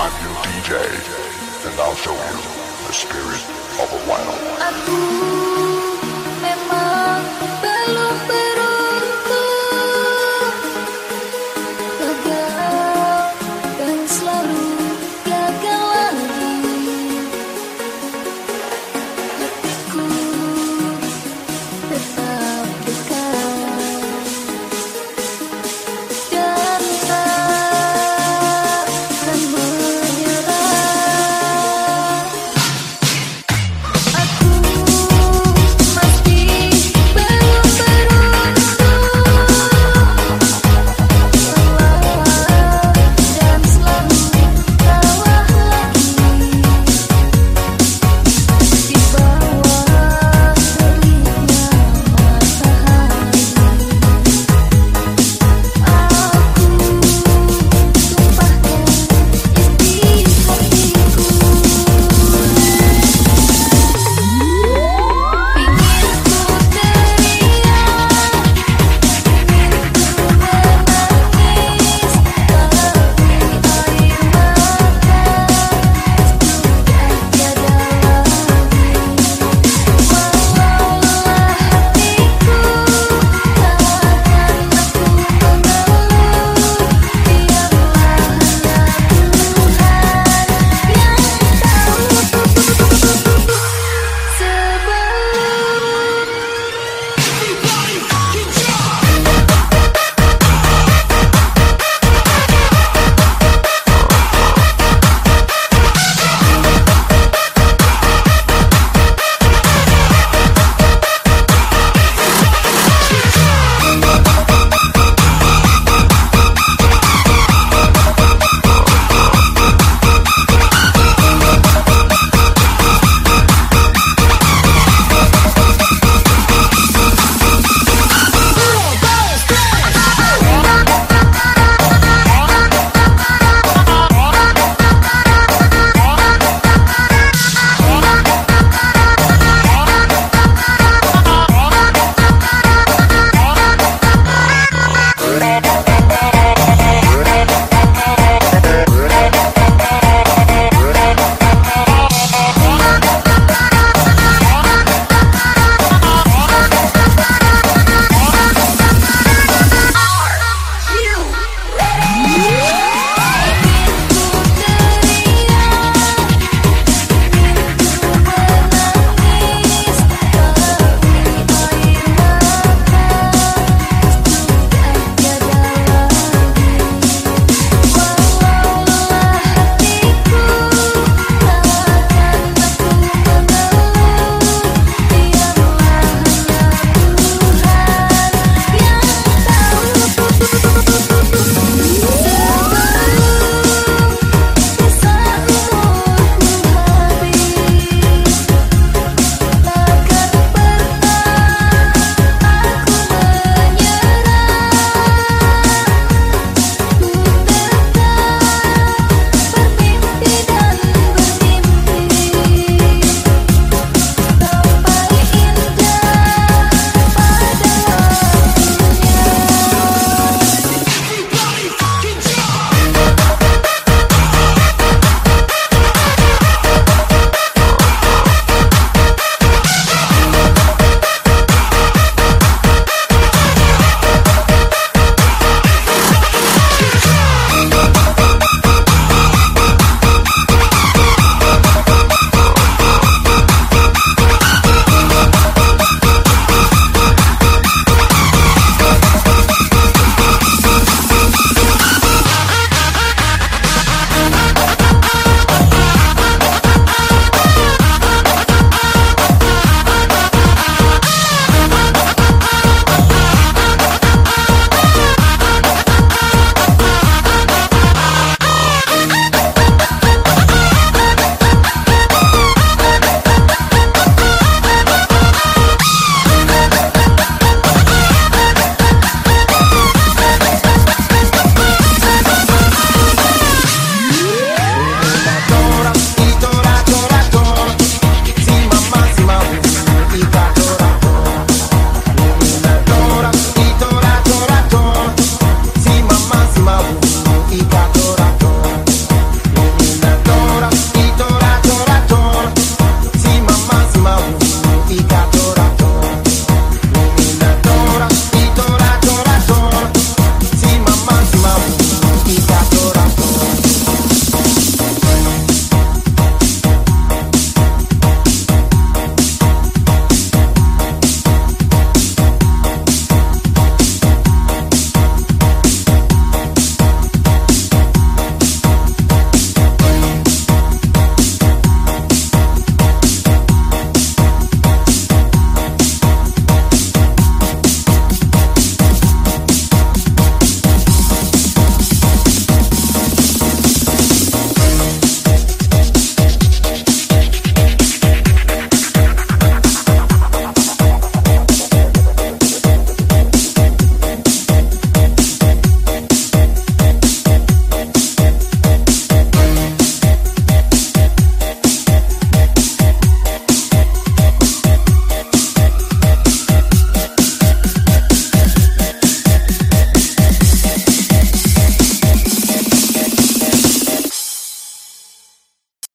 I'm your DJ, and I'll show you the spirit of a wild.